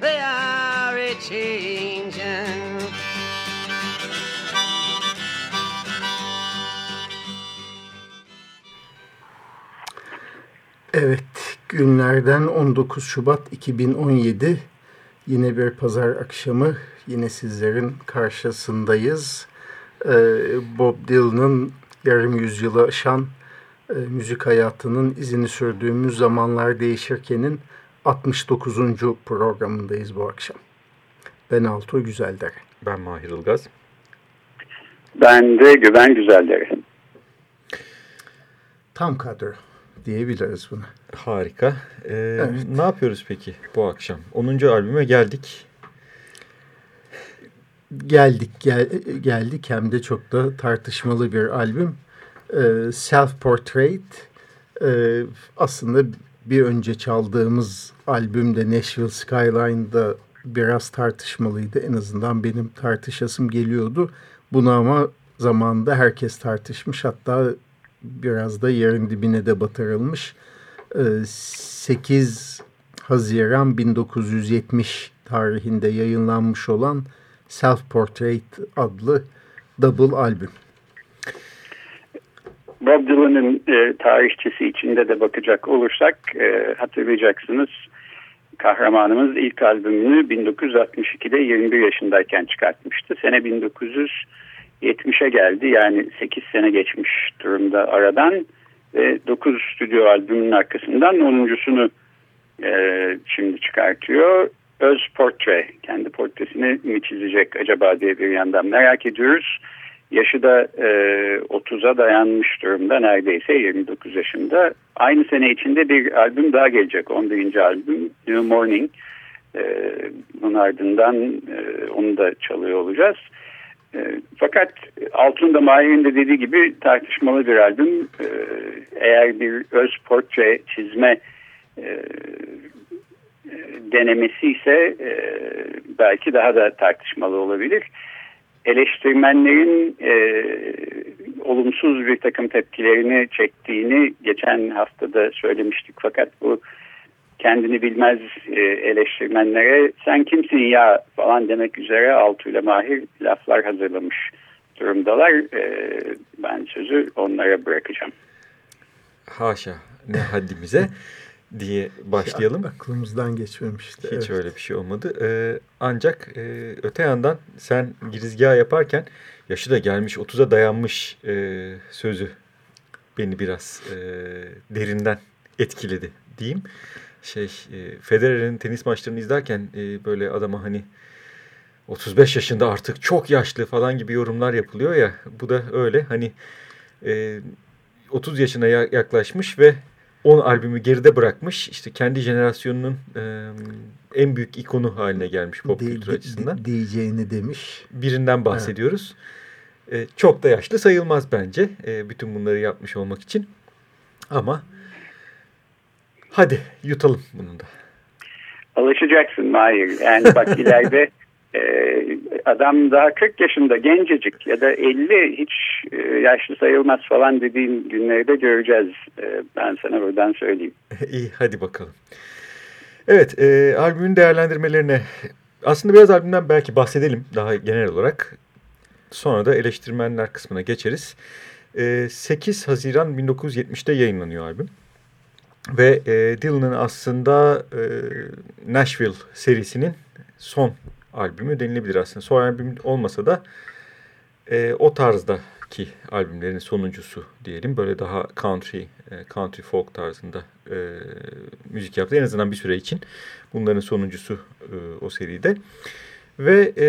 they are a changing. Evet, günlerden 19 Şubat 2017. Yine bir pazar akşamı, yine sizlerin karşısındayız. Ee, Bob Dylan'ın yarım yüzyılı aşan e, müzik hayatının izini sürdüğümüz zamanlar değişirkenin 69. programındayız bu akşam. Ben Altuğ Güzeldere. Ben Mahir Ilgaz. Ben de Güven Güzeldere. Tam kadro diyebiliriz buna. Harika. Ee, Ne yapıyoruz peki bu akşam? 10. albüme geldik. Geldik gel, geldik hem de çok da tartışmalı bir albüm. Ee, Self Portrait ee, aslında bir önce çaldığımız albümde Nashville Skyline'da biraz tartışmalıydı. En azından benim tartışasım geliyordu. Bunu ama zamanında herkes tartışmış. Hatta biraz da yerin dibine de batırılmış. Ee, 8 Haziran 1970 tarihinde yayınlanmış olan Self Portrait adlı double albüm. Bob Dylan'ın e, tarihçisi içinde de bakacak olursak e, hatırlayacaksınız kahramanımız ilk albümünü 1962'de 21 yaşındayken çıkartmıştı. Sene 1970'e geldi yani 8 sene geçmiş durumda aradan ve 9 stüdyo albümünün arkasından 10.sunu e, şimdi çıkartıyor. Öz portre, kendi portresini mi çizecek acaba diye bir yandan merak ediyoruz. Yaşı da e, 30'a dayanmış durumda neredeyse 29 yaşında. Aynı sene içinde bir albüm daha gelecek 11. albüm New Morning. E, bunun ardından e, onu da çalıyor olacağız. E, fakat Altun da Mahir'in de dediği gibi tartışmalı bir albüm. E, eğer bir öz portre çizme e, denemesi ise e, belki daha da tartışmalı olabilir eleştirmenlerin e, olumsuz bir takım tepkilerini çektiğini geçen haftada söylemiştik. Fakat bu kendini bilmez e, eleştirmenlere sen kimsin ya falan demek üzere altıyla mahir laflar hazırlamış durumdalar. E, ben sözü onlara bırakacağım. Haşa ne haddimize diye başlayalım. Ya, aklımızdan geçmemişti. Hiç evet. öyle bir şey olmadı. Ee, ancak e, öte yandan sen girizgah yaparken yaşı da gelmiş 30'a dayanmış e, sözü beni biraz e, derinden etkiledi diyeyim. Şey e, Federer'in tenis maçlarını izlerken e, böyle adama hani 35 yaşında artık çok yaşlı falan gibi yorumlar yapılıyor ya. Bu da öyle hani e, 30 yaşına yaklaşmış ve 10 albümü geride bırakmış. İşte kendi jenerasyonunun e, en büyük ikonu haline gelmiş pop kültür açısından. Diyeceğini demiş. Birinden bahsediyoruz. E, çok da yaşlı sayılmaz bence e, bütün bunları yapmış olmak için. Ama hadi yutalım bunu da. Alışacaksın Mahir. Yani bak ileride adam daha 40 yaşında gencecik ya da 50 hiç e, yaşlı sayılmaz falan dediğim günleri de göreceğiz. Ee, ben sana buradan söyleyeyim. İyi hadi bakalım. Evet e, albümün değerlendirmelerine aslında biraz albümden belki bahsedelim daha genel olarak. Sonra da eleştirmenler kısmına geçeriz. E, 8 Haziran 1970'te yayınlanıyor albüm. Ve e, Dylan'ın aslında e, Nashville serisinin son albümü denilebilir aslında. Son albüm olmasa da e, o tarzdaki albümlerin sonuncusu diyelim. Böyle daha country, e, country folk tarzında e, müzik yaptı. En azından bir süre için bunların sonuncusu e, o seride. Ve e,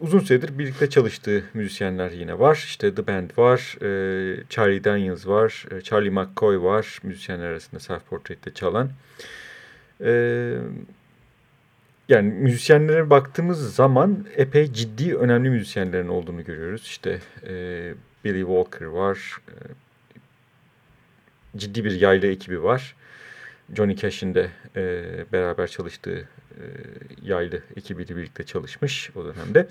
uzun süredir birlikte çalıştığı müzisyenler yine var. İşte The Band var, e, Charlie Daniels var, e, Charlie McCoy var müzisyenler arasında Self Portrait'te çalan. E, yani müzisyenlere baktığımız zaman epey ciddi önemli müzisyenlerin olduğunu görüyoruz. İşte e, Billy Walker var, e, ciddi bir yaylı ekibi var. Johnny Cash'in de e, beraber çalıştığı e, yaylı ekibiyle birlikte çalışmış o dönemde.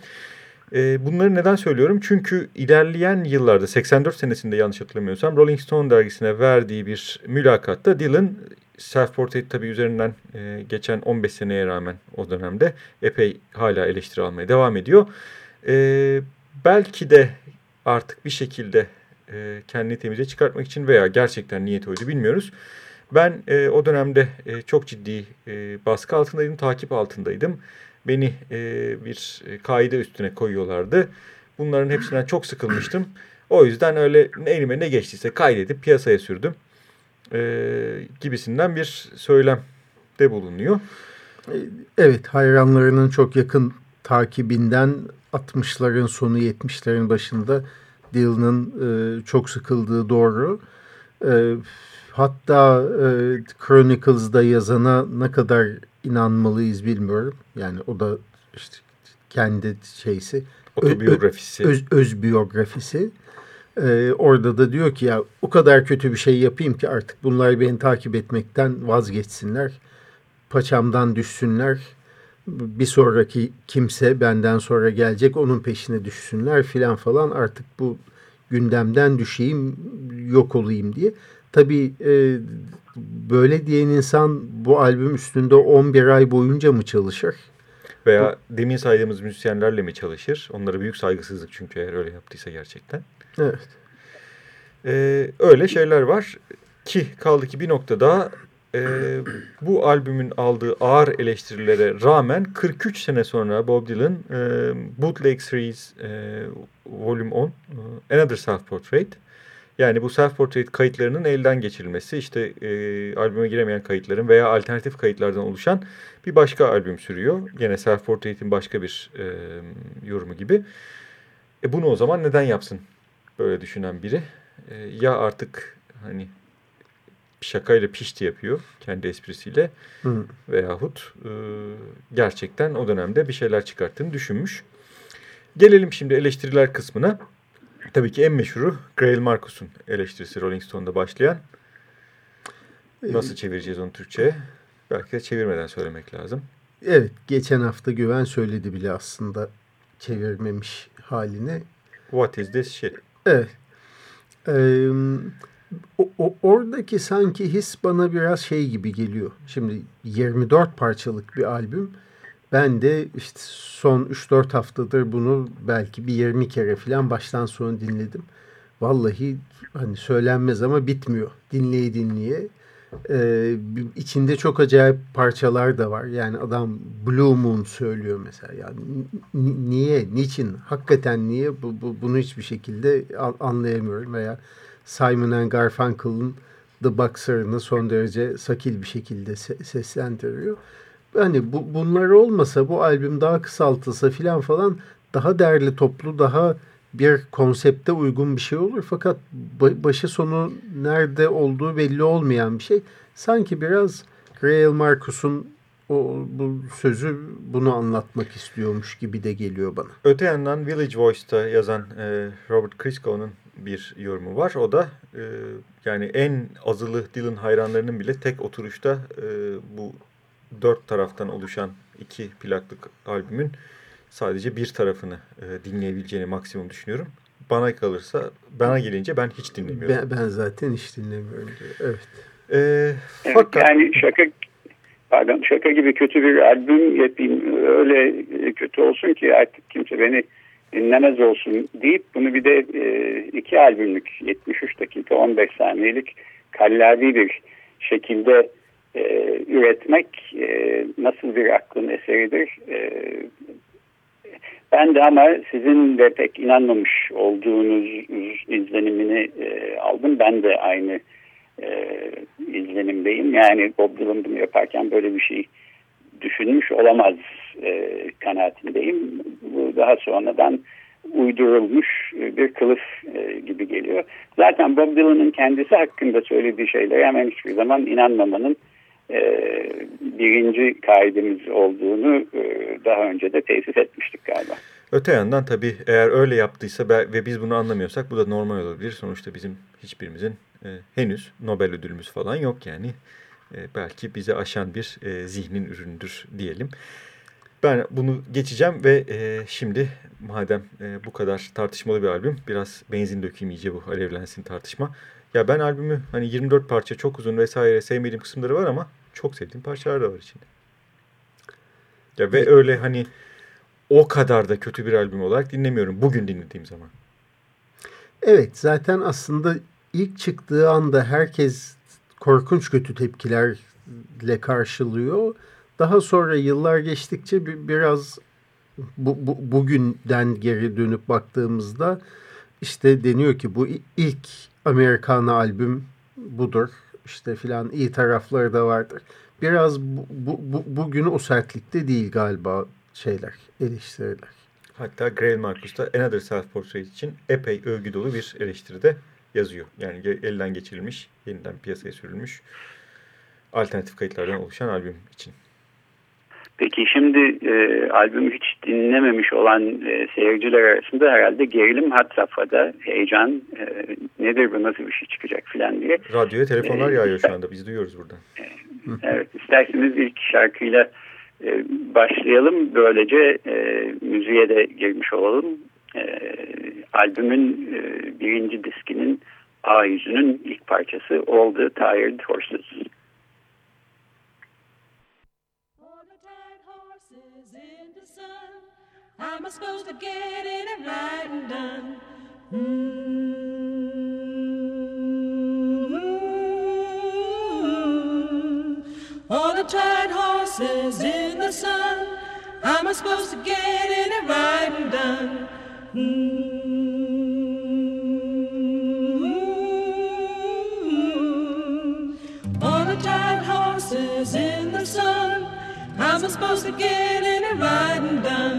E, bunları neden söylüyorum? Çünkü ilerleyen yıllarda 84 senesinde yanlış hatırlamıyorsam Rolling Stone dergisine verdiği bir mülakatta Dylan Self-Portrait tabii üzerinden e, geçen 15 seneye rağmen o dönemde epey hala eleştiri almaya devam ediyor. E, belki de artık bir şekilde e, kendini temize çıkartmak için veya gerçekten niyet oydu bilmiyoruz. Ben e, o dönemde e, çok ciddi e, baskı altındaydım, takip altındaydım. Beni e, bir kaide üstüne koyuyorlardı. Bunların hepsinden çok sıkılmıştım. O yüzden öyle elime ne geçtiyse kaydedip piyasaya sürdüm. E, gibisinden bir söylem de bulunuyor. E, evet hayranlarının çok yakın takibinden 60'ların sonu 70'lerin başında Dylan'ın e, çok sıkıldığı doğru. E, hatta e, Chronicles'da yazana ne kadar inanmalıyız bilmiyorum. Yani o da işte kendi şeysi. Otobiyografisi. Öz, öz biyografisi. Ee, orada da diyor ki ya o kadar kötü bir şey yapayım ki artık bunlar beni takip etmekten vazgeçsinler. Paçamdan düşsünler. Bir sonraki kimse benden sonra gelecek onun peşine düşsünler filan falan artık bu gündemden düşeyim yok olayım diye. Tabii e, böyle diyen insan bu albüm üstünde 11 ay boyunca mı çalışır? Veya demin saydığımız müzisyenlerle mi çalışır? Onlara büyük saygısızlık çünkü eğer öyle yaptıysa gerçekten. Evet. Ee, öyle şeyler var ki kaldı ki bir noktada e, bu albümün aldığı ağır eleştirilere rağmen 43 sene sonra Bob Dylan e, Bootleg Series e, Volume 10 e, Another Self Portrait yani bu self-portrait kayıtlarının elden geçirilmesi, işte e, albüme giremeyen kayıtların veya alternatif kayıtlardan oluşan bir başka albüm sürüyor. Yine self-portrait'in başka bir e, yorumu gibi. E bunu o zaman neden yapsın böyle düşünen biri? E, ya artık hani şakayla pişti yapıyor kendi esprisiyle Hı. veyahut e, gerçekten o dönemde bir şeyler çıkarttığını düşünmüş. Gelelim şimdi eleştiriler kısmına. Tabii ki en meşhuru Grail Marcus'un eleştirisi Rolling Stone'da başlayan. Nasıl çevireceğiz onu Türkçe'ye? Belki de çevirmeden söylemek lazım. Evet, geçen hafta Güven söyledi bile aslında çevirmemiş halini. What is this shit? Evet. Ee, o, o, oradaki sanki his bana biraz şey gibi geliyor. Şimdi 24 parçalık bir albüm ben de işte son 3-4 haftadır bunu belki bir 20 kere falan baştan sona dinledim. Vallahi hani söylenmez ama bitmiyor. Dinleye dinleye. Ee, içinde çok acayip parçalar da var. Yani adam Blue Moon söylüyor mesela. Yani niye, niçin, hakikaten niye bu, bu, bunu hiçbir şekilde anlayamıyorum. Veya Simon and Garfunkel'ın The Boxer'ını son derece sakil bir şekilde se seslendiriyor hani bu, bunlar olmasa bu albüm daha kısaltılsa filan falan daha değerli toplu daha bir konsepte uygun bir şey olur. Fakat başı sonu nerede olduğu belli olmayan bir şey. Sanki biraz Grail Marcus'un o bu sözü bunu anlatmak istiyormuş gibi de geliyor bana. Öte yandan Village Voice'ta yazan e, Robert Christgau'nun bir yorumu var. O da e, yani en azılı Dylan hayranlarının bile tek oturuşta e, bu dört taraftan oluşan iki plaklık albümün sadece bir tarafını e, dinleyebileceğini maksimum düşünüyorum. Bana kalırsa, bana gelince ben hiç dinlemiyorum. Ben, ben zaten hiç dinlemiyorum. Evet. Ee, evet fakat... Yani şaka pardon şaka gibi kötü bir albüm yapayım öyle kötü olsun ki artık kimse beni dinlemez olsun deyip bunu bir de e, iki albümlük 73 dakika 15 saniyelik kallavi bir şekilde e, üretmek e, nasıl bir aklın eseridir? E, ben de ama sizin de pek inanmamış olduğunuz izlenimini e, aldım. Ben de aynı e, izlenimdeyim. Yani Bob Dylan bunu yaparken böyle bir şey düşünmüş olamaz e, kanaatindeyim. Bu daha sonradan uydurulmuş bir kılıf e, gibi geliyor. Zaten Bob Dylan'ın kendisi hakkında söylediği şeylere hemen hiçbir zaman inanmamanın birinci kaidemiz olduğunu e, daha önce de tesis etmiştik galiba. Öte yandan tabii eğer öyle yaptıysa ve biz bunu anlamıyorsak bu da normal olabilir. Sonuçta bizim hiçbirimizin e, henüz Nobel ödülümüz falan yok yani. E, belki bize aşan bir e, zihnin ürünüdür diyelim. Ben bunu geçeceğim ve e, şimdi madem e, bu kadar tartışmalı bir albüm biraz benzin dökeyim iyice bu alevlensin tartışma. Ya ben albümü hani 24 parça çok uzun vesaire sevmediğim kısımları var ama çok sevdiğim parçalar da var içinde. Ya ve öyle hani o kadar da kötü bir albüm olarak dinlemiyorum bugün dinlediğim zaman. Evet zaten aslında ilk çıktığı anda herkes korkunç kötü tepkilerle karşılıyor. Daha sonra yıllar geçtikçe biraz bu, bu, bugünden geri dönüp baktığımızda işte deniyor ki bu ilk Amerikana albüm budur. İşte filan iyi tarafları da vardır. Biraz bu, bu, bu, bugün o sertlikte değil galiba şeyler, eleştiriler. Hatta Grail Marcus da Another Self Portrait için epey övgü dolu bir eleştiride yazıyor. Yani elden geçirilmiş, yeniden piyasaya sürülmüş alternatif kayıtlardan oluşan albüm için. Peki şimdi e, albümü hiç dinlememiş olan e, seyirciler arasında herhalde gerilim hat safhada, heyecan, e, nedir bu nasıl bir şey çıkacak filan diye. Radyoya telefonlar e, yağıyor şu anda biz duyuyoruz buradan. E, evet isterseniz ilk şarkıyla e, başlayalım böylece e, müziğe de girmiş olalım. E, albümün e, birinci diskinin A yüzünün ilk parçası All the Tired Horses. How am I supposed to get in and right and done? Mm-hmm. All the tired horses in the sun. How am I supposed to get in and right and done? Mm-hmm. All the tired horses in the sun. Am supposed to get in and right and done?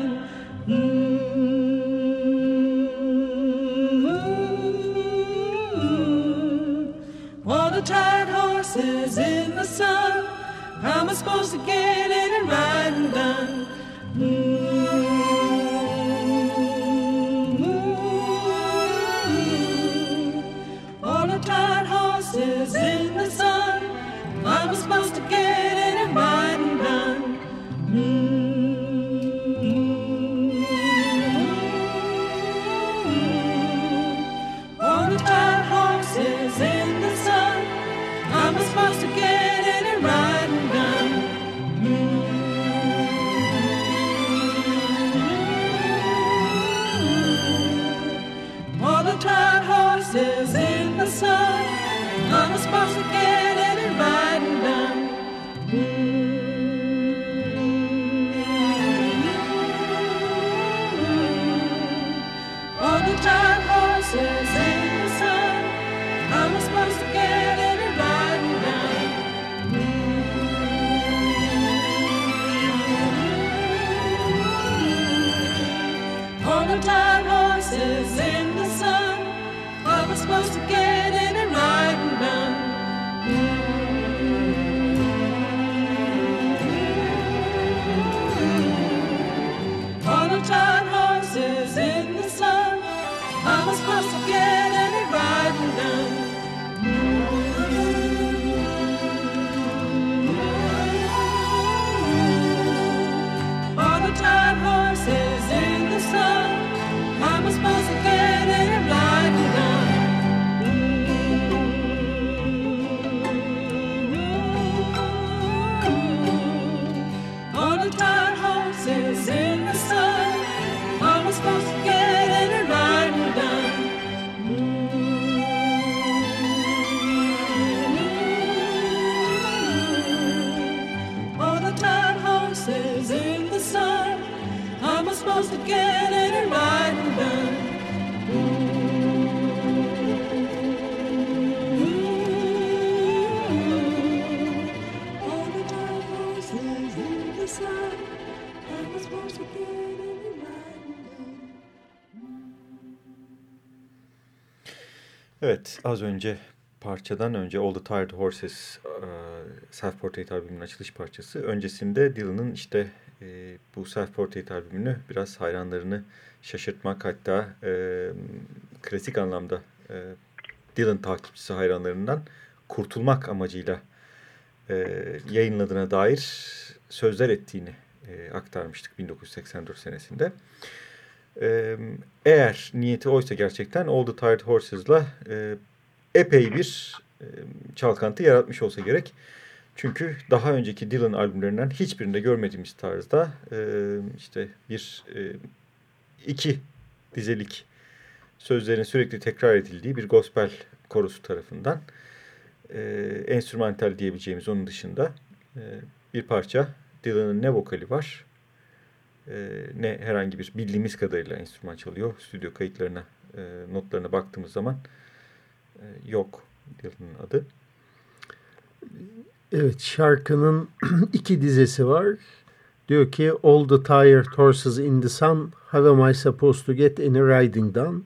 In the sun. How am I supposed to get az önce parçadan önce All the Tired Horses e, Self Portrait albümünün açılış parçası. Öncesinde Dylan'ın işte e, bu Self Portrait albümünü biraz hayranlarını şaşırtmak hatta e, klasik anlamda Dylan takipçisi hayranlarından kurtulmak amacıyla yayınladığına dair sözler ettiğini aktarmıştık 1984 senesinde. Eğer niyeti oysa gerçekten All the Tired Horses'la epey bir e, çalkantı yaratmış olsa gerek. Çünkü daha önceki Dylan albümlerinden hiçbirinde görmediğimiz tarzda e, işte bir e, iki dizelik sözlerin sürekli tekrar edildiği bir gospel korosu tarafından e, enstrümantal diyebileceğimiz onun dışında bir parça Dylan'ın ne vokali var ne herhangi bir bildiğimiz kadarıyla enstrüman çalıyor. Stüdyo kayıtlarına, notlarına baktığımız zaman yok Dylan'ın adı. Evet şarkının iki dizesi var. Diyor ki All the tired horses in the sun How am I supposed to get any riding done?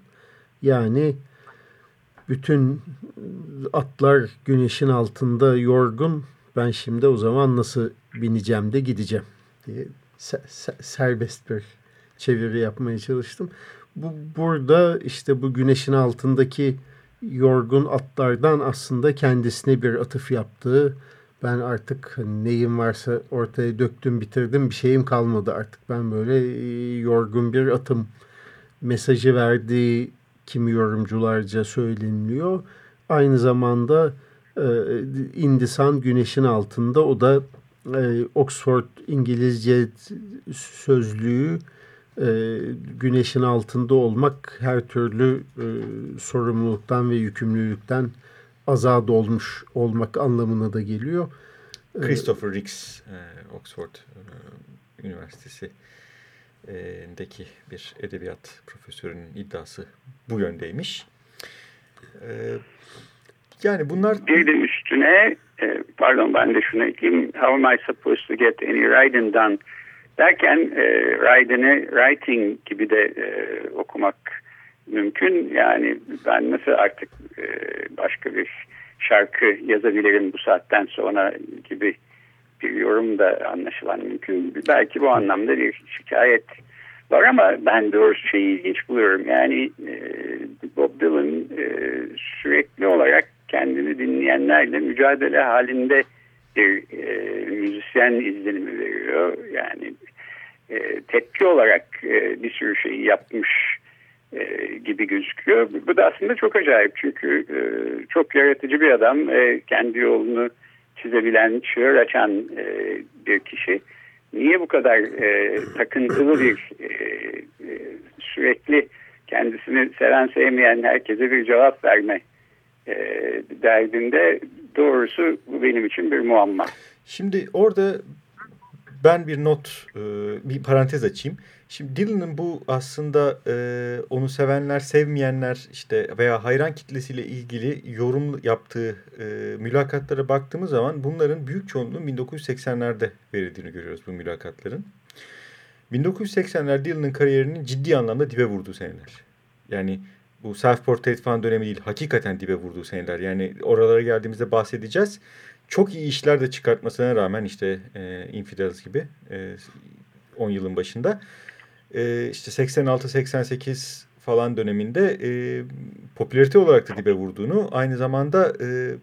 Yani bütün atlar güneşin altında yorgun. Ben şimdi o zaman nasıl bineceğim de gideceğim diye se- se- serbest bir çeviri yapmaya çalıştım. Bu burada işte bu güneşin altındaki yorgun atlardan aslında kendisine bir atıf yaptığı ben artık neyim varsa ortaya döktüm bitirdim bir şeyim kalmadı artık ben böyle e, yorgun bir atım mesajı verdiği kimi yorumcularca söyleniliyor. Aynı zamanda e, Indisan güneşin altında o da e, Oxford İngilizce sözlüğü e, güneşin altında olmak her türlü e, sorumluluktan ve yükümlülükten azad olmuş olmak anlamına da geliyor. E, Christopher Ricks, e, Oxford e, Üniversitesi'ndeki bir edebiyat profesörünün iddiası bu yöndeymiş. E, yani bunlar Bir de üstüne e, pardon ben de şunu ekleyeyim. How am I supposed to get any writing done derken e, writing'i writing gibi de e, okumak mümkün. Yani ben nasıl artık e, başka bir şarkı yazabilirim bu saatten sonra gibi bir yorum da anlaşılan mümkün. Belki bu anlamda bir şikayet var ama ben doğrusu şeyi ilginç buluyorum. Yani e, Bob Dylan e, sürekli olarak kendini dinleyenlerle mücadele halinde bir e, müzisyen izlenimi veriyor. Yani e, tepki olarak e, bir sürü şeyi yapmış e, gibi gözüküyor. Bu da aslında çok acayip çünkü e, çok yaratıcı bir adam. E, kendi yolunu çizebilen, çığır açan e, bir kişi. Niye bu kadar e, takıntılı bir e, e, sürekli kendisini seven sevmeyen herkese bir cevap verme e, derdinde doğrusu bu benim için bir muamma. Şimdi orada ben bir not, e, bir parantez açayım. Şimdi Dylan'ın bu aslında e, onu sevenler, sevmeyenler işte veya hayran kitlesiyle ilgili yorum yaptığı e, mülakatlara baktığımız zaman bunların büyük çoğunluğunun 1980'lerde verildiğini görüyoruz bu mülakatların. 1980'ler Dylan'ın kariyerinin ciddi anlamda dibe vurduğu seneler. Yani bu self-portrait falan dönemi değil, hakikaten dibe vurduğu seneler. Yani oralara geldiğimizde bahsedeceğiz. Çok iyi işler de çıkartmasına rağmen işte e, Infidels gibi e, 10 yılın başında e, işte 86-88 falan döneminde e, popülarite olarak da dibe vurduğunu aynı zamanda e,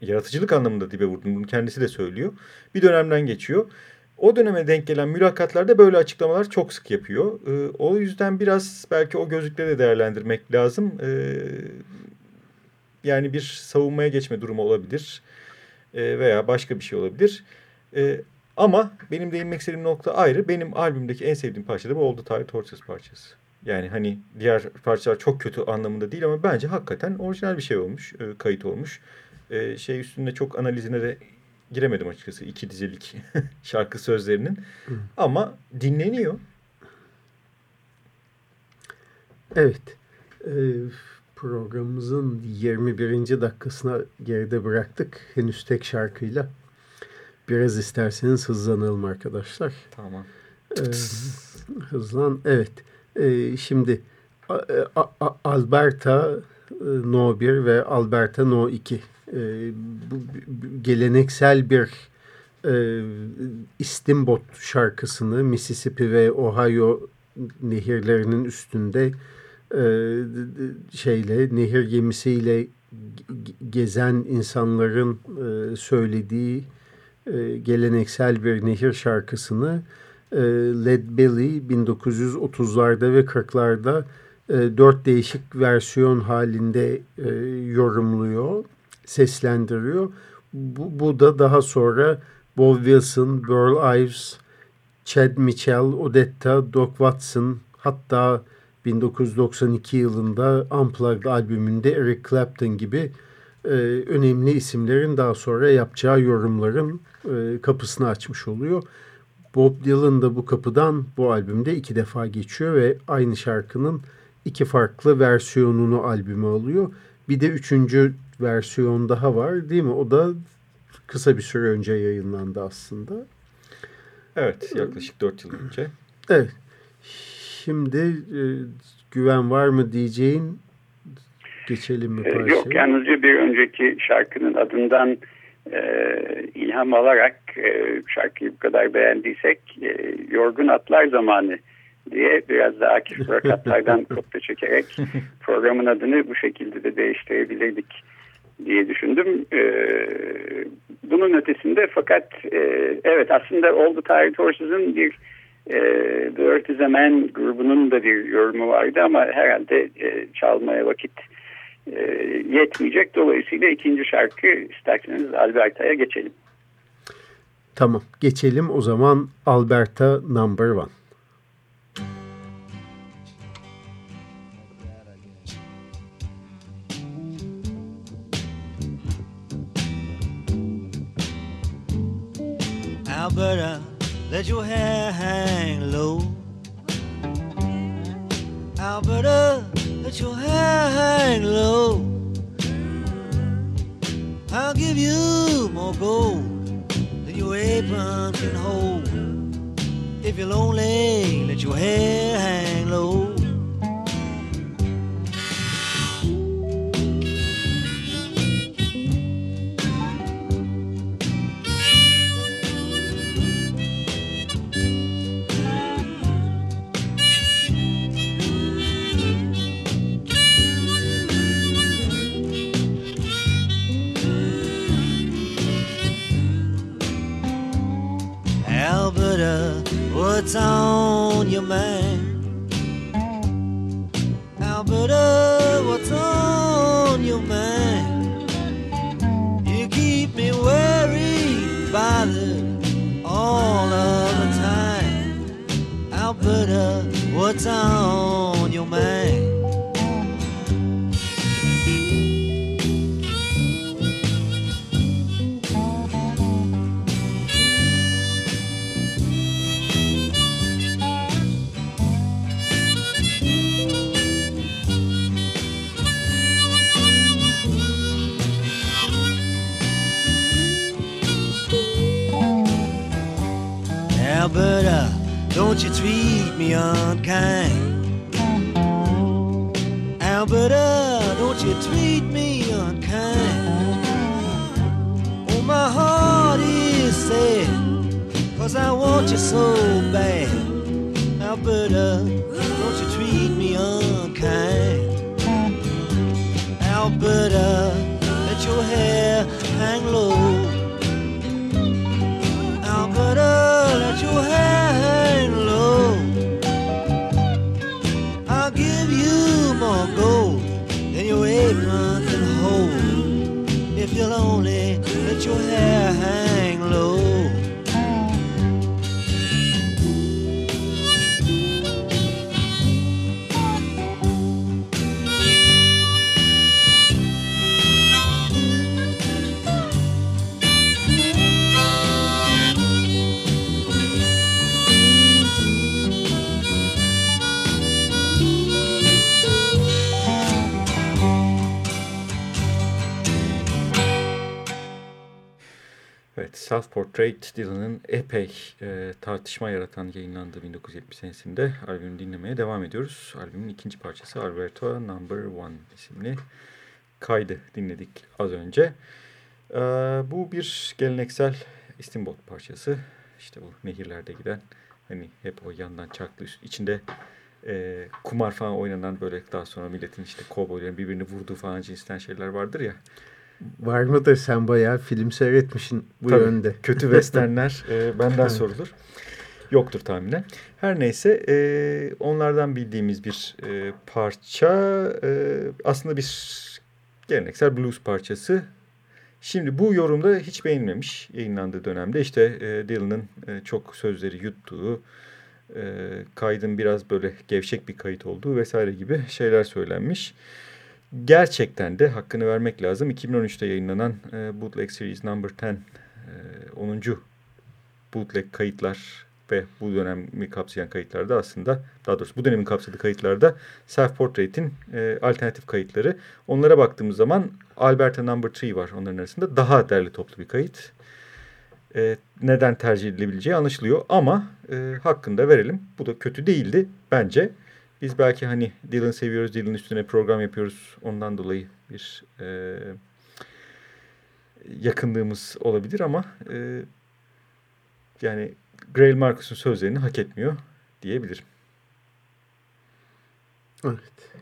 yaratıcılık anlamında dibe vurduğunu kendisi de söylüyor. Bir dönemden geçiyor. O döneme denk gelen mülakatlarda böyle açıklamalar çok sık yapıyor. E, o yüzden biraz belki o gözlükle de değerlendirmek lazım. E, yani bir savunmaya geçme durumu olabilir e, veya başka bir şey olabilir. E, ama benim değinmek istediğim nokta ayrı. Benim albümdeki en sevdiğim parça da bu All the Horses parçası. Yani hani diğer parçalar çok kötü anlamında değil ama bence hakikaten orijinal bir şey olmuş, e, kayıt olmuş. E, şey üstünde çok analizine de giremedim açıkçası iki dizelik şarkı sözlerinin. Ama dinleniyor. Evet. E, programımızın 21. dakikasına geride bıraktık. Henüz tek şarkıyla. Biraz isterseniz hızlanalım arkadaşlar. Tamam. E, hızlan. Evet. E, şimdi a, a, Alberta No 1 ve Alberta No 2. E, bu, geleneksel bir e, İstimbot şarkısını Mississippi ve Ohio nehirlerinin üstünde e, şeyle nehir gemisiyle gezen insanların e, söylediği e, geleneksel bir nehir şarkısını e, Led Belly 1930'larda ve 40'larda e, dört değişik versiyon halinde e, yorumluyor, seslendiriyor. Bu, bu da daha sonra Bob Wilson, Burl Ives, Chad Mitchell, Odetta, Doc Watson hatta 1992 yılında Unplugged albümünde Eric Clapton gibi e, önemli isimlerin daha sonra yapacağı yorumların e, kapısını açmış oluyor. Bob Dylan da bu kapıdan bu albümde iki defa geçiyor ve aynı şarkının iki farklı versiyonunu albüme alıyor. Bir de üçüncü versiyon daha var değil mi? O da kısa bir süre önce yayınlandı aslında. Evet yaklaşık dört yıl önce. Evet. Şimdi e, güven var mı diyeceğin geçelim mi parçaya? Yok yalnızca bir önceki şarkının adından e, ilham alarak e, şarkıyı bu kadar beğendiysek e, Yorgun Atlar Zamanı diye biraz daha Akif Burakatlar'dan kopya çekerek programın adını bu şekilde de değiştirebilirdik diye düşündüm. Ee, bunun ötesinde fakat e, evet aslında All the Tired Horses'ın bir e, The Earth is a Man grubunun da bir yorumu vardı ama herhalde e, çalmaya vakit e, yetmeyecek. Dolayısıyla ikinci şarkı isterseniz Alberta'ya geçelim. Tamam geçelim o zaman Alberta Number One. Let your hair hang low. Alberta, let your hair hang low. I'll give you more gold than your apron can hold. If you're lonely, let your hair hang low. What's on your mind? Alberta, what's on your mind? You keep me worried, bothered all of the time. Alberta, what's on don't you treat me unkind. Alberta, don't you treat me unkind. Oh, my heart is sad, cause I want you so bad. Alberta, don't you treat me unkind. Alberta, Self Portrait Dylan'ın epey e, tartışma yaratan yayınlandığı 1970 senesinde albümü dinlemeye devam ediyoruz. Albümün ikinci parçası Alberto Number One isimli kaydı dinledik az önce. E, bu bir geleneksel istinbot parçası. İşte bu nehirlerde giden hani hep o yandan çarklı içinde e, kumar falan oynanan böyle daha sonra milletin işte kovboyların birbirini vurduğu falan cinsten şeyler vardır ya. Var mı da sen bayağı film seyretmişsin bu Tabii, yönde. Kötü westernler e, benden sorulur. Yoktur tahminen. Her neyse e, onlardan bildiğimiz bir e, parça e, aslında bir geleneksel blues parçası. Şimdi bu yorumda hiç beğenilmemiş yayınlandığı dönemde. işte e, Dylan'ın e, çok sözleri yuttuğu, e, kaydın biraz böyle gevşek bir kayıt olduğu vesaire gibi şeyler söylenmiş. Gerçekten de hakkını vermek lazım. 2013'te yayınlanan e, Bootleg Series Number 10 e, 10. bootleg kayıtlar ve bu dönemi kapsayan kayıtlarda aslında daha doğrusu bu dönemin kapsadığı kayıtlarda Self Portrait'in e, alternatif kayıtları. Onlara baktığımız zaman Alberta Number 3 var onların arasında. Daha derli toplu bir kayıt. E, neden tercih edilebileceği anlaşılıyor ama e, hakkında verelim. Bu da kötü değildi bence. Biz belki hani Dylan seviyoruz, Dylan üstüne program yapıyoruz. Ondan dolayı bir e, yakınlığımız olabilir ama e, yani Grail Marcus'un sözlerini hak etmiyor diyebilirim. Evet.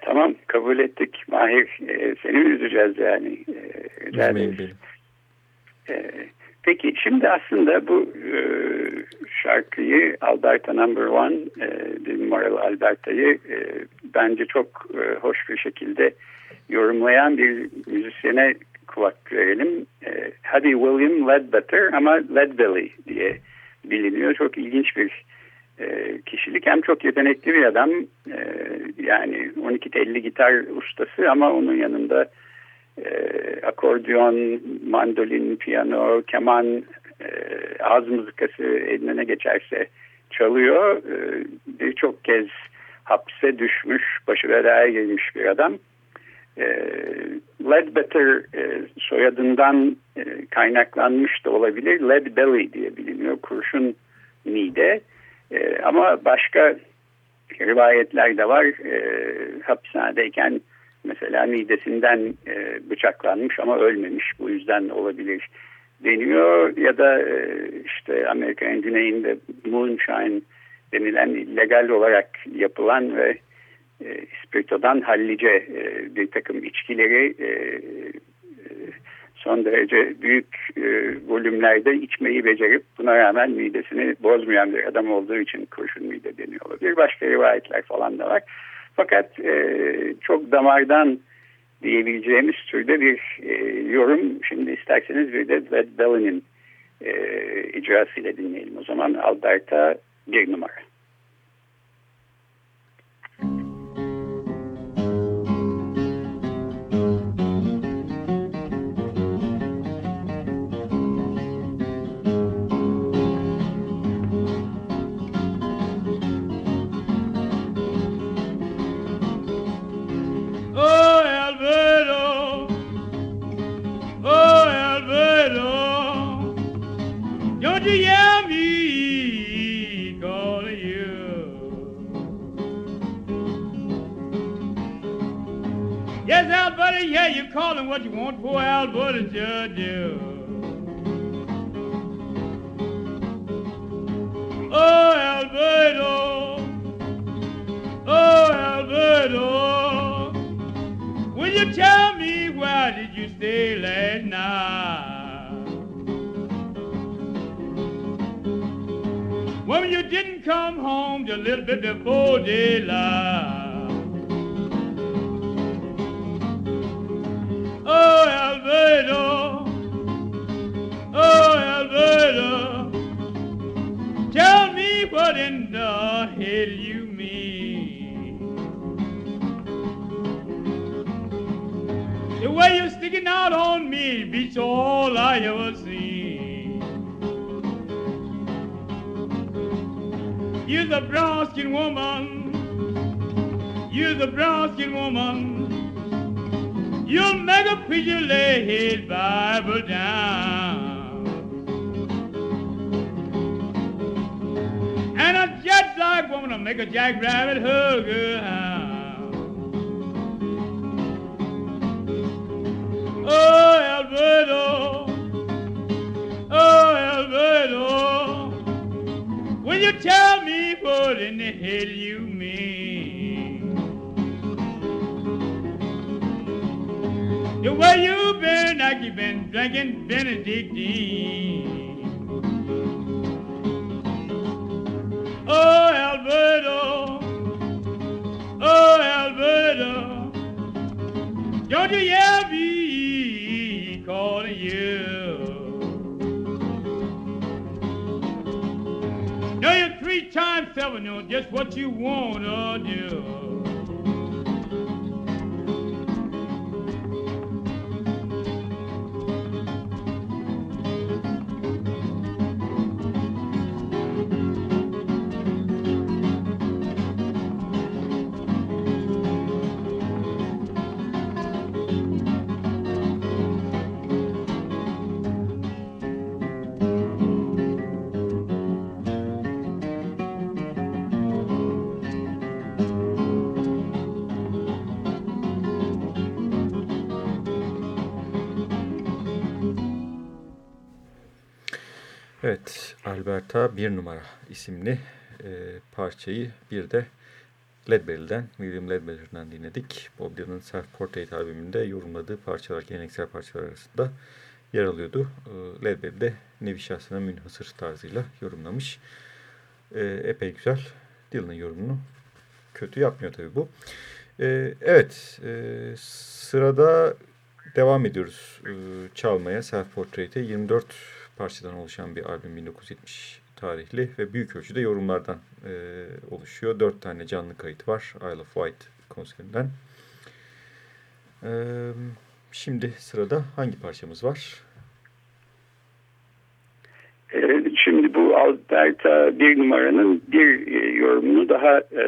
Tamam kabul ettik. Mahir e, seni üzeceğiz yani. E, Üzmeyin beni. E, peki şimdi aslında bu e, şarkıyı Alberta Number One, e, numaralı Alberta'yı e, bence çok e, hoş bir şekilde yorumlayan bir müzisyene kulak verelim. E, Hadi William Ledbetter ama Leadbelly diye biliniyor. Çok ilginç bir e, kişilik. Hem çok yetenekli bir adam. E, yani 12 telli gitar ustası ama onun yanında e, akordeon, mandolin, piyano, keman, e, ağız mızıkası eline ne geçerse çalıyor. E, Birçok kez hapse düşmüş, başı belaya girmiş bir adam. E, Ledbetter e, soyadından e, kaynaklanmış da olabilir. Lead Belly diye biliniyor. Kurşun mide. E, ama başka rivayetler de var. E, hapishanedeyken mesela midesinden e, bıçaklanmış ama ölmemiş. Bu yüzden olabilir deniyor. Ya da e, işte Amerika'nın güneyinde moonshine denilen illegal olarak yapılan ve e, ispirtodan hallice e, bir takım içkileri e, e, son derece büyük e, volümlerde içmeyi becerip buna rağmen midesini bozmayan bir adam olduğu için kurşun mide deniyor olabilir. Başka rivayetler falan da var. Fakat e, çok damardan diyebileceğimiz türde bir e, yorum. Şimdi isterseniz bir de Led Bellin'in e, icrasıyla dinleyelim o zaman. Alberta bir numara. Yeah, you calling what you want, poor Alberta, judge you. Oh, Alberto. Oh, Alberto. Will you tell me where did you stay last night? When you didn't come home just a little bit before daylight. Way out on me beats all I ever seen. You're the brown skinned woman. You're the brown skinned woman. You'll make a lay his Bible down. And a jet black woman will make a jackrabbit hug her Alberto. Oh, Alberto. Will you tell me what in the hell you mean? The way you've been, like you've been drinking Benedictine. Oh, Alberto. Oh, Alberto. Don't you hear me calling you? Know you three times seven, know just what you wanna do. Alberta bir numara isimli e, parçayı bir de Ledbelly'den, William Ledbelly'den dinledik. Bob Dylan'ın Self Portrait albümünde yorumladığı parçalar, geleneksel parçalar arasında yer alıyordu. E, Ledbelly de nevi şahsına münhasır tarzıyla yorumlamış. E, epey güzel. Dylan'ın yorumunu kötü yapmıyor tabii bu. E, evet, e, sırada devam ediyoruz e, çalmaya Self Portrait'e. 24 parçadan oluşan bir albüm 1970 tarihli ve büyük ölçüde yorumlardan e, oluşuyor. Dört tane canlı kayıt var Isle of Wight konserinden. E, şimdi sırada hangi parçamız var? Ee, Şimdi bu Alberta bir numaranın bir e, yorumunu daha e,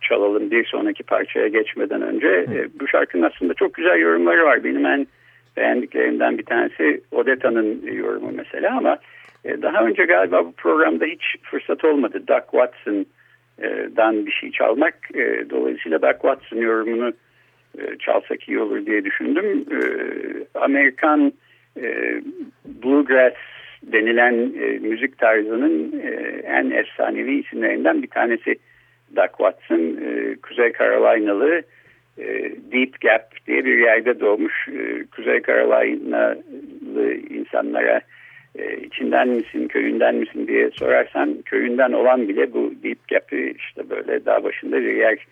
çalalım bir sonraki parçaya geçmeden önce. E, bu şarkının aslında çok güzel yorumları var. Benim en beğendiklerimden bir tanesi Odetta'nın yorumu mesela ama e, daha önce galiba bu programda hiç fırsat olmadı. Doug Watson'dan bir şey çalmak. E, dolayısıyla Doug Watson yorumunu e, çalsak iyi olur diye düşündüm. E, Amerikan e, bluegrass denilen e, müzik tarzının e, en efsanevi isimlerinden bir tanesi Doug Watson. E, Kuzey Carolina'lı Deep Gap diye bir yerde doğmuş. E, Kuzey Carolina'lı insanlara e, içinden misin, köyünden misin diye sorarsan köyünden olan bile bu Deep Gap'ı işte böyle dağ başında bir yer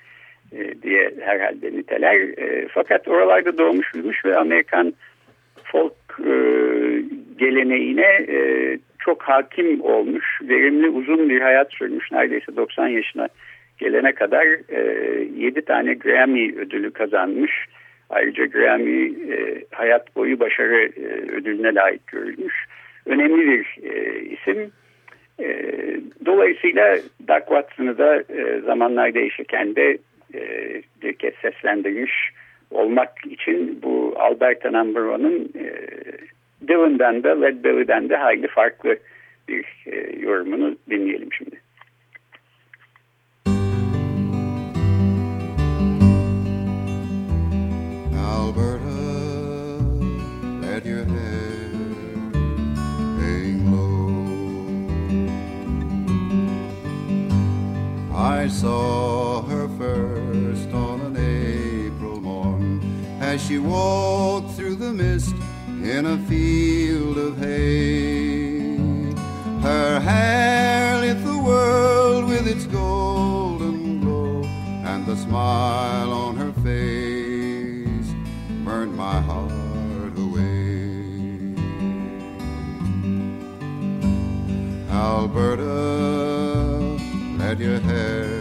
e, diye herhalde niteler. E, fakat oralarda doğmuş büyümüş ve Amerikan folk e, geleneğine e, çok hakim olmuş, verimli uzun bir hayat sürmüş. Neredeyse 90 yaşına gelene kadar e, 7 tane Grammy ödülü kazanmış. Ayrıca Grammy e, hayat boyu başarı e, ödülüne layık görülmüş. Önemli bir e, isim. E, dolayısıyla Doug Watson'ı da e, zamanlar değişirken de e, bir kez seslendirmiş olmak için bu Alberta Number One'ın e, Dylan'dan da Led Belly'den de hayli farklı bir e, yorumunu dinleyelim şimdi. I saw her first on an April morn as she walked through the mist in a field of hay. Her hair lit the world with its golden glow, and the smile on her face burned my heart away. Alberta, let your hair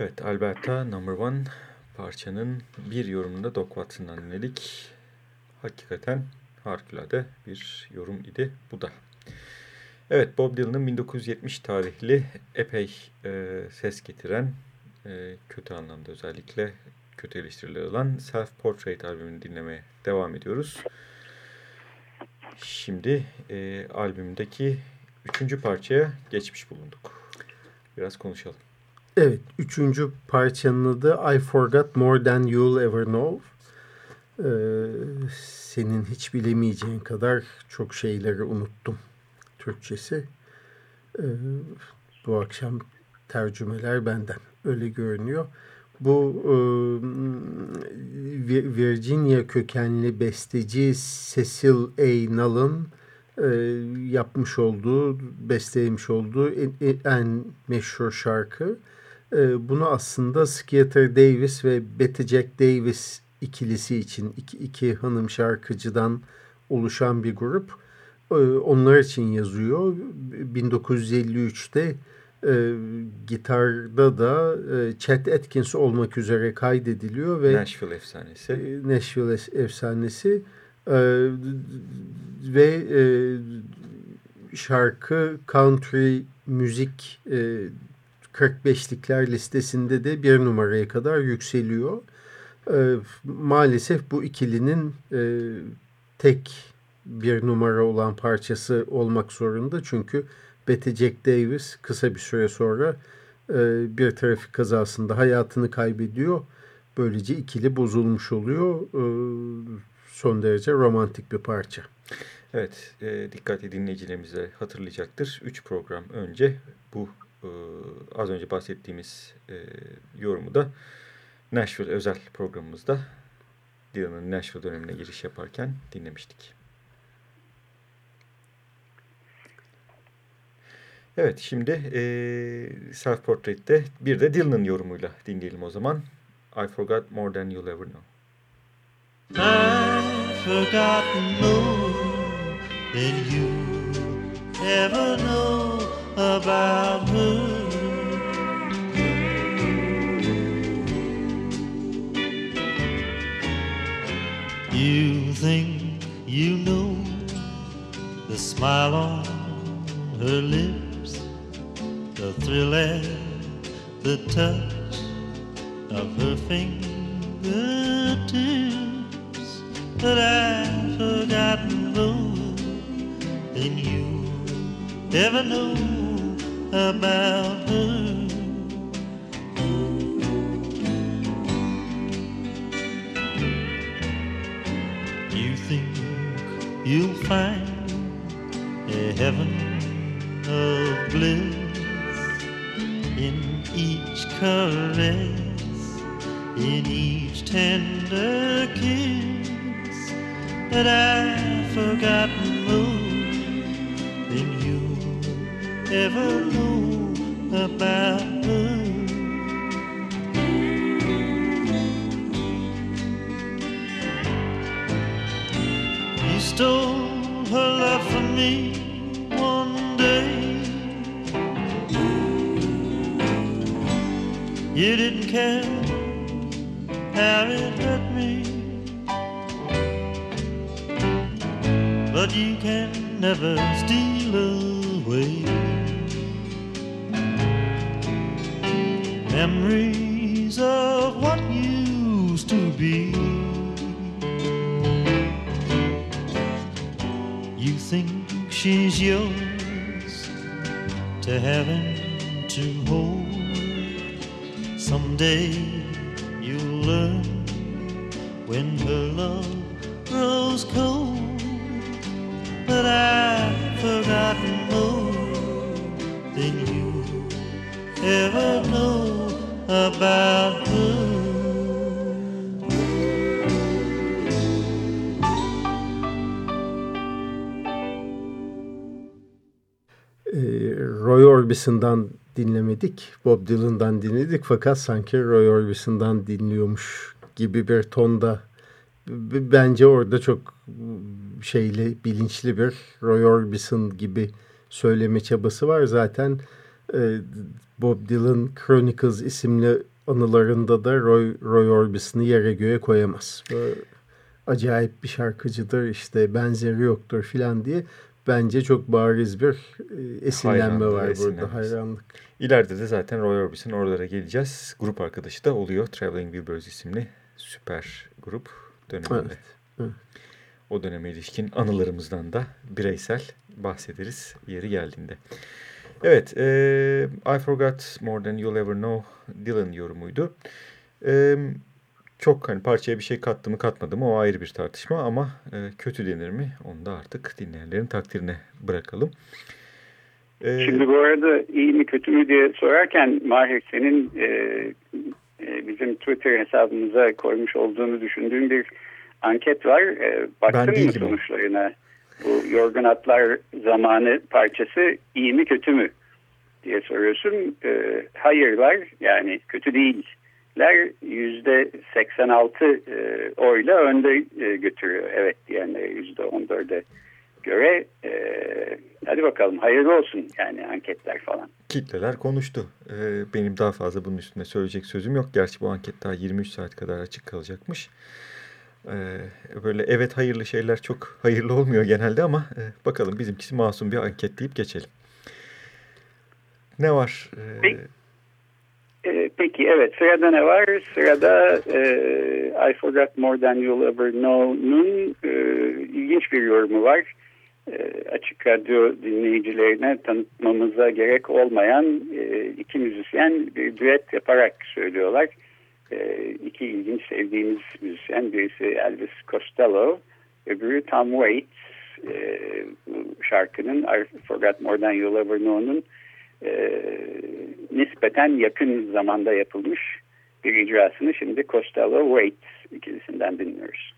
Evet Alberta Number One parçanın bir yorumunu da Doc Watson'dan dinledik. Hakikaten harikulade bir yorum idi bu da. Evet Bob Dylan'ın 1970 tarihli epey e, ses getiren e, kötü anlamda özellikle kötü eleştiriler alan Self Portrait albümünü dinlemeye devam ediyoruz. Şimdi e, albümdeki üçüncü parçaya geçmiş bulunduk. Biraz konuşalım. Evet, üçüncü parçanın adı I Forgot More Than You'll Ever Know. Ee, senin hiç bilemeyeceğin kadar çok şeyleri unuttum. Türkçesi. Ee, bu akşam tercümeler benden. Öyle görünüyor. Bu e, Vi- Virginia kökenli besteci Cecil A. Null'ın e, yapmış olduğu, bestelemiş olduğu en, en meşhur şarkı. E, bunu aslında Skeeter Davis ve Betty Jack Davis ikilisi için iki, iki hanım şarkıcıdan oluşan bir grup. E, onlar için yazıyor. 1953'te e, gitarda da e, Chet Atkins olmak üzere kaydediliyor ve Nashville efsanesi. e, Nashville es- efsanesi E, ve e, şarkı country müzik e, 45'likler listesinde de bir numaraya kadar yükseliyor. E, maalesef bu ikilinin e, tek bir numara olan parçası olmak zorunda. Çünkü Betty Jack Davis kısa bir süre sonra e, bir trafik kazasında hayatını kaybediyor. Böylece ikili bozulmuş oluyor. E, son derece romantik bir parça. Evet, e, dikkatli dinleyicilerimize hatırlayacaktır. Üç program önce bu e, az önce bahsettiğimiz e, yorumu da Nashville özel programımızda Dylan'ın Nashville dönemine giriş yaparken dinlemiştik. Evet, şimdi e, Self Portrait'te bir de Dylan'ın yorumuyla dinleyelim o zaman. I Forgot More Than You'll Ever Know. I've forgotten more than you ever know about her. You think you know the smile on her lips, the thrill and the touch of her fingertips but I've forgotten more than you ever know about her. You think you'll find a heaven of bliss in each caress, in each tender kiss that I've forgotten ever know about her? You stole her love from me one day. You didn't care how it hurt me. But you can never steal away. Memories of what used to be. You think she's yours to have and to hold. Someday Orbison'dan dinlemedik. Bob Dylan'dan dinledik fakat sanki Roy Orbison'dan dinliyormuş gibi bir tonda bence orada çok şeyli bilinçli bir Roy Orbison gibi söyleme çabası var. Zaten e, Bob Dylan Chronicles isimli anılarında da Roy, Roy Orbison'ı yere göğe koyamaz. Böyle acayip bir şarkıcıdır işte benzeri yoktur filan diye bence çok bariz bir e, esinlenme Hayranlığı, var esinlenmesi. burada hayranlık. İleride de zaten Roy Orbison oralara geleceğiz. Grup arkadaşı da oluyor. Traveling Wilburys isimli süper grup döneminde. Evet, evet. O döneme ilişkin anılarımızdan da bireysel bahsederiz yeri geldiğinde. Evet, e, I Forgot More Than You'll Ever Know Dylan yorumuydu. E, çok hani parçaya bir şey kattı mı katmadı mı o ayrı bir tartışma ama e, kötü denir mi onu da artık dinleyenlerin takdirine bırakalım. E, Şimdi bu arada iyi mi kötü mü diye sorarken Mahir senin e, e, bizim Twitter hesabımıza koymuş olduğunu düşündüğüm bir anket var. E, baktın mı sonuçlarına? Bu Yorgun Atlar zamanı parçası iyi mi kötü mü diye soruyorsun. E, hayırlar yani kötü değiller yüzde 86 e, oyla önde e, götürüyor. Evet diyenlere yüzde 14'e göre e, hadi bakalım hayırlı olsun yani anketler falan. kitleler konuştu. Ee, benim daha fazla bunun üstüne söyleyecek sözüm yok. Gerçi bu anket daha 23 saat kadar açık kalacakmış. Ee, böyle evet hayırlı şeyler çok hayırlı olmuyor genelde ama e, bakalım bizimkisi masum bir anket deyip geçelim. Ne var? Ee, Peki. E, peki evet sırada ne var? Sırada e, I Forgot More Than You'll Ever Know'nun e, ilginç bir yorumu var. E, açık radyo dinleyicilerine tanıtmamıza gerek olmayan e, iki müzisyen bir düet yaparak söylüyorlar. E, iki ilginç sevdiğimiz müzisyen birisi Elvis Costello öbürü Tom Waits. E, şarkının I Forgot More Than You'll Ever Know'nun e, nispeten yakın zamanda yapılmış bir icrasını şimdi Costello Waits ikilisinden dinliyoruz.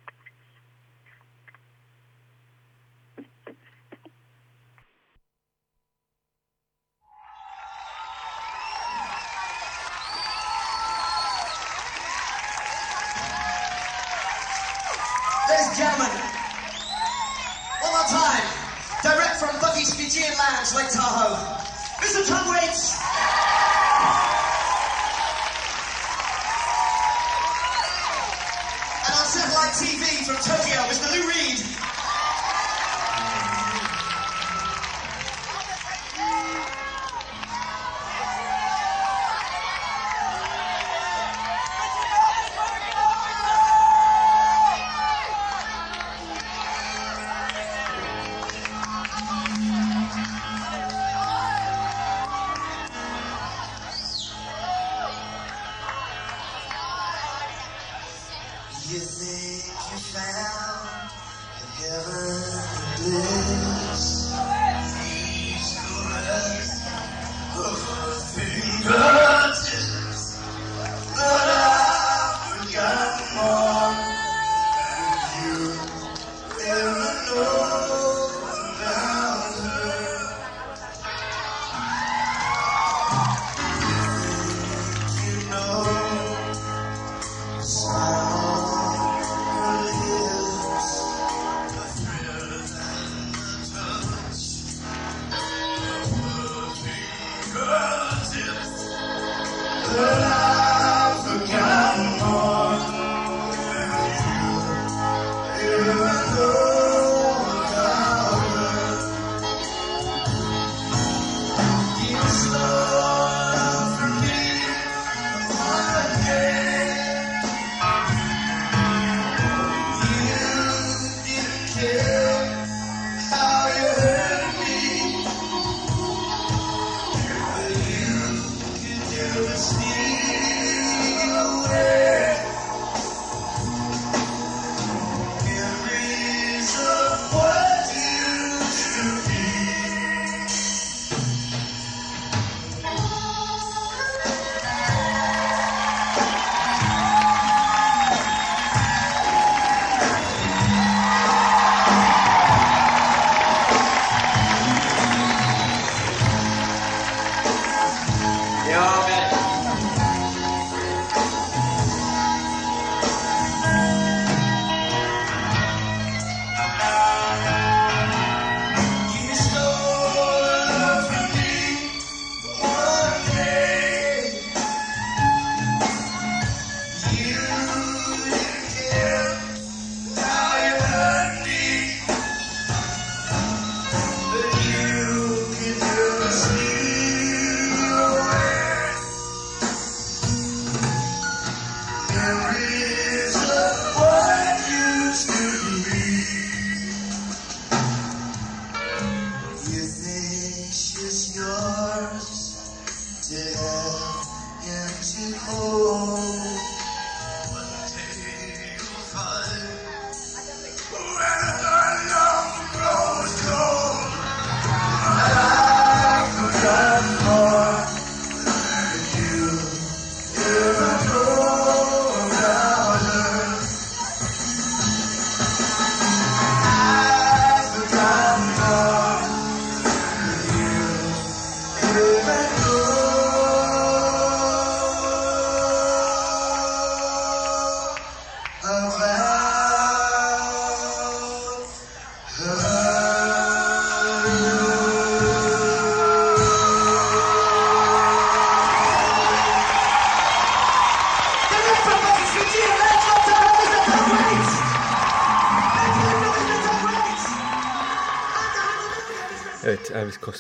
One more time, direct from Bucky's Fijian Lounge, Lake Tahoe, Mr. Tom Waits. And on satellite TV from Tokyo, Mr. Lou Reed.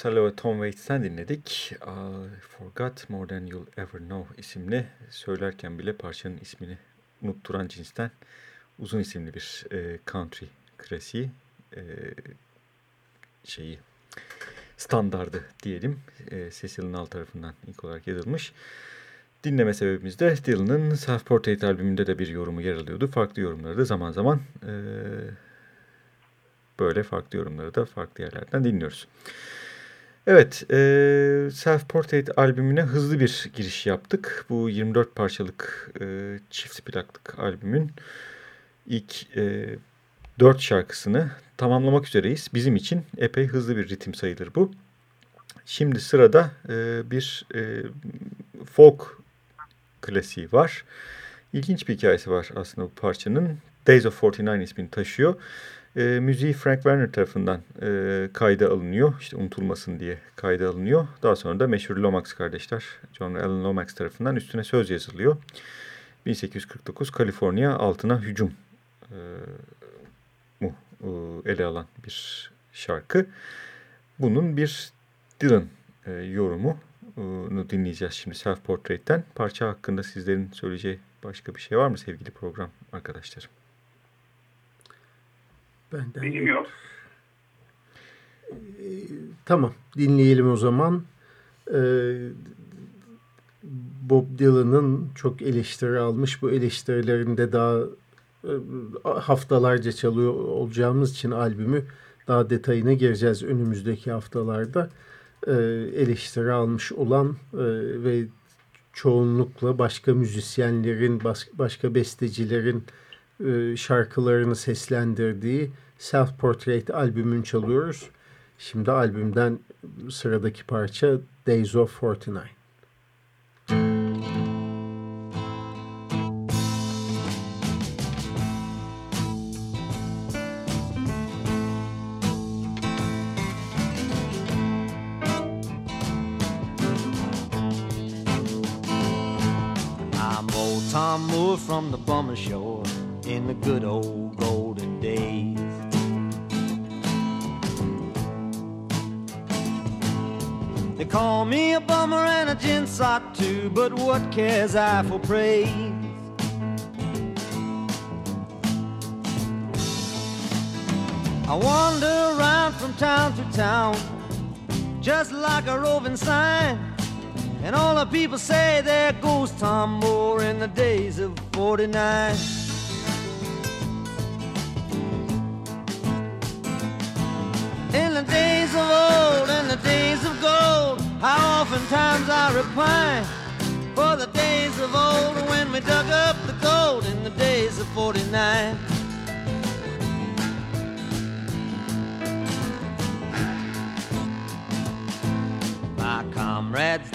Costello ve Tom Waits'ten dinledik. I Forgot More Than You'll Ever Know isimli söylerken bile parçanın ismini unutturan cinsten uzun isimli bir e, country klasiği e, şeyi standardı diyelim. E, Cecil Null tarafından ilk olarak yazılmış. Dinleme sebebimiz de Dylan'ın Self Portrait albümünde de bir yorumu yer alıyordu. Farklı yorumları da zaman zaman e, böyle farklı yorumları da farklı yerlerden dinliyoruz. Evet, e, Self Portrait albümüne hızlı bir giriş yaptık. Bu 24 parçalık e, çift plaklık albümün ilk e, 4 şarkısını tamamlamak üzereyiz. Bizim için epey hızlı bir ritim sayılır bu. Şimdi sırada e, bir e, folk klasiği var. İlginç bir hikayesi var aslında bu parçanın. Days of 49 ismini taşıyor. E, müziği Frank Werner tarafından e, kayda alınıyor. İşte unutulmasın diye kayda alınıyor. Daha sonra da meşhur Lomax kardeşler John Allen Lomax tarafından üstüne söz yazılıyor. 1849 Kaliforniya altına hücum e, mu e, ele alan bir şarkı. Bunun bir Dylan e, yorumunu dinleyeceğiz şimdi Self Portrait'ten. Parça hakkında sizlerin söyleyeceği başka bir şey var mı sevgili program arkadaşlarım? Benden Benim yok. Tamam dinleyelim o zaman. Ee, Bob Dylan'ın çok eleştiri almış. Bu eleştirilerinde daha e, haftalarca çalıyor olacağımız için albümü daha detayına gireceğiz önümüzdeki haftalarda. Ee, eleştiri almış olan e, ve çoğunlukla başka müzisyenlerin, başka bestecilerin e, şarkılarını seslendirdiği Self Portrait albümünü çalıyoruz. Şimdi albümden sıradaki parça Days of 49. People say there goes Tom Moore in the days of 49. In the days of old, in the days of gold, how oftentimes I repine for the days of old when we dug up the gold in the days of 49.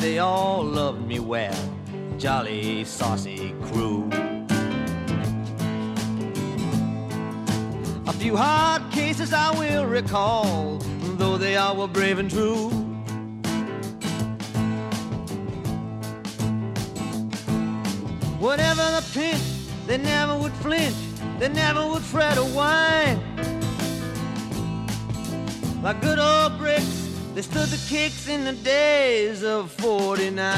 They all loved me well, jolly, saucy crew. A few hard cases I will recall, though they all were brave and true. Whatever the pinch, they never would flinch, they never would fret or whine. Like good old they stood the kicks in the days of 49.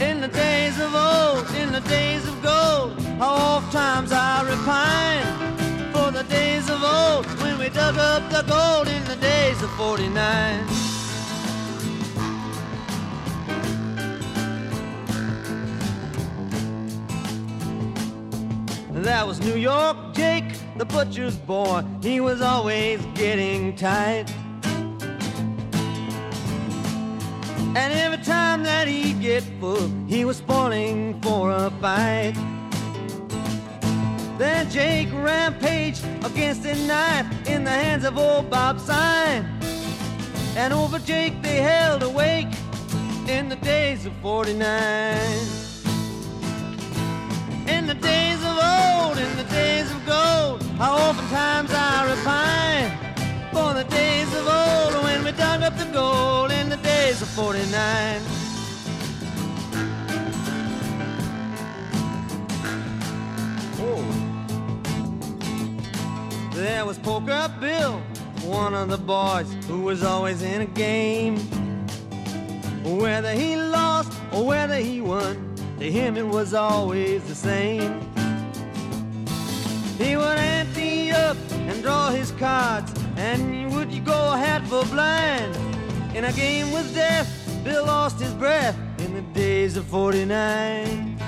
In the days of old, in the days of gold, how oft times I repine for the days of old when we dug up the gold in the days of 49. That was New York Jake, the butcher's boy. He was always getting tight. And every time that he'd get full, he was spoiling for a fight. Then Jake rampaged against a knife in the hands of old Bob Sign. And over Jake they held awake in the days of 49. In the days of old, in the days of gold, how oftentimes I repine for the days of old when we dug up the gold in the days of 49. Oh. There was Poker Bill, one of the boys who was always in a game. Whether he lost or whether he won, to him it was always the same. He would ante up and draw his cards, and would you go hat for blind? In a game with death, Bill lost his breath in the days of 49.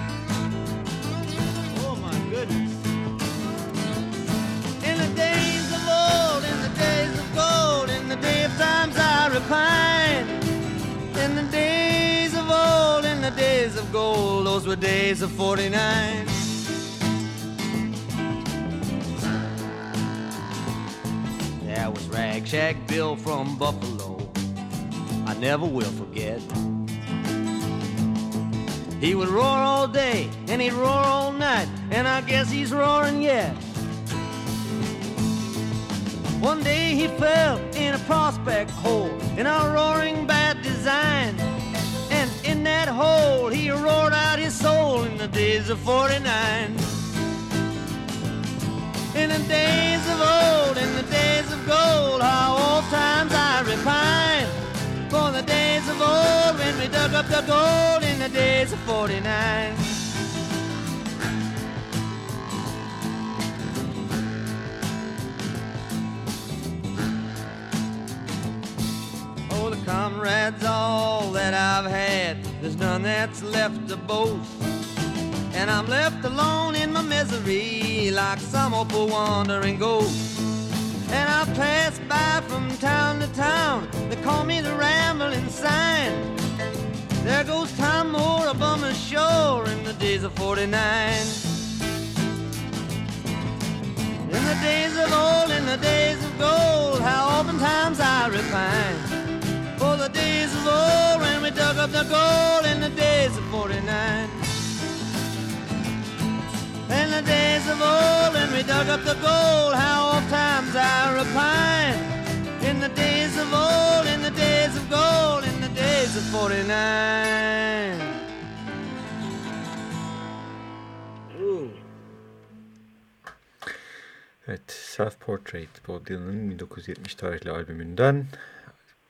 Oh my goodness. In the days of old, in the days of gold, in the day of times I repine. In the days of old, in the days of gold, those were days of 49. Rag Shack Bill from Buffalo. I never will forget. He would roar all day and he'd roar all night, and I guess he's roaring yet. One day he fell in a prospect hole in a roaring bad design. And in that hole he roared out his soul in the days of 49. In the days of old, in the days of gold, how oft times I repine. For the days of old when we dug up the gold in the days of 49. Oh, the comrades, all that I've had, there's none that's left to boast. And I'm left alone in my misery like some poor wandering ghost. And I pass by from town to town, they call me the rambling sign. There goes Tom Moore on the shore in the days of 49. In the days of old, in the days of gold, how oftentimes I repine. For the days of old when we dug up the gold in the days of 49. Days of old when we dug up the gold, how oft times I repine. In the days of old, in the days of gold, in the days of 49. 49. Ooh. Evet, Self Portrait Bob Dylan'ın 1970 tarihli albümünden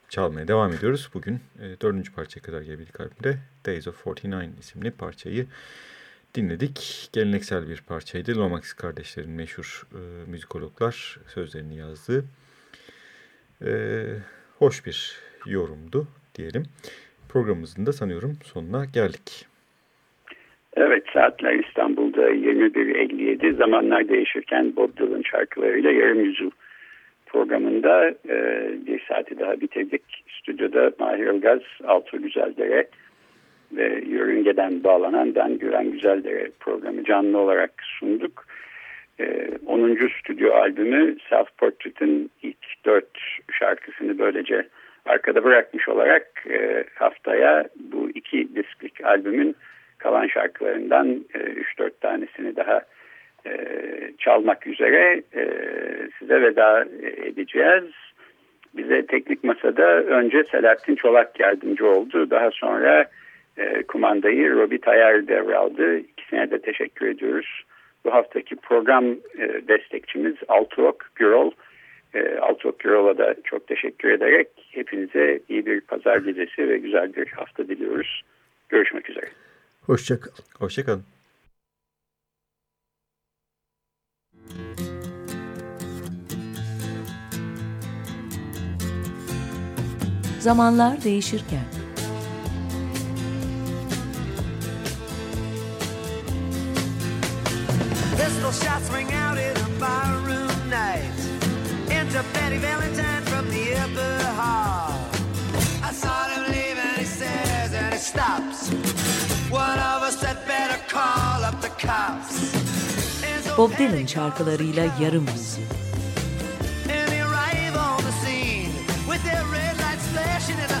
çalmaya devam ediyoruz. Bugün e, dördüncü parçaya kadar gelebildik albümde Days of 49 isimli parçayı dinledik. Geleneksel bir parçaydı. Lomax kardeşlerin meşhur e, müzikologlar sözlerini yazdığı. E, hoş bir yorumdu diyelim. Programımızın da sanıyorum sonuna geldik. Evet saatler İstanbul'da 21.57 zamanlar değişirken Bob Dylan şarkılarıyla yarım yüzyıl programında e, bir saati daha bitirdik. Stüdyoda Mahir Ilgaz, Altuğ Güzeldere ve yörüngeden bağlanan Dan Güven Güzeldere programı canlı olarak sunduk. E, 10. stüdyo albümü Self Portrait'in ilk dört şarkısını böylece arkada bırakmış olarak e, haftaya bu iki disklik albümün kalan şarkılarından e, 3-4 tanesini daha e, çalmak üzere e, size veda edeceğiz. Bize teknik masada önce Selahattin Çolak yardımcı oldu. Daha sonra e, kumandayı Robi Tayar devraldı. İkisine de teşekkür ediyoruz. Bu haftaki program e, destekçimiz Altuok Gürol. E, Altuok Gürol'a da çok teşekkür ederek hepinize iyi bir pazar gecesi ve güzel bir hafta diliyoruz. Görüşmek üzere. Hoşçakalın. Hoşçakalın. Zamanlar değişirken Shots ring out in a barroom night. Enter Betty Valentine from the upper hall. I saw him leave and he says and he stops. One of us had better call up the cops. Bob Dylan şarkılarıyla yarım yüzyıl. And they arrive on the scene with their red lights flashing in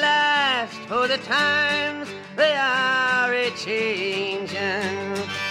last, for the times they are a changin'.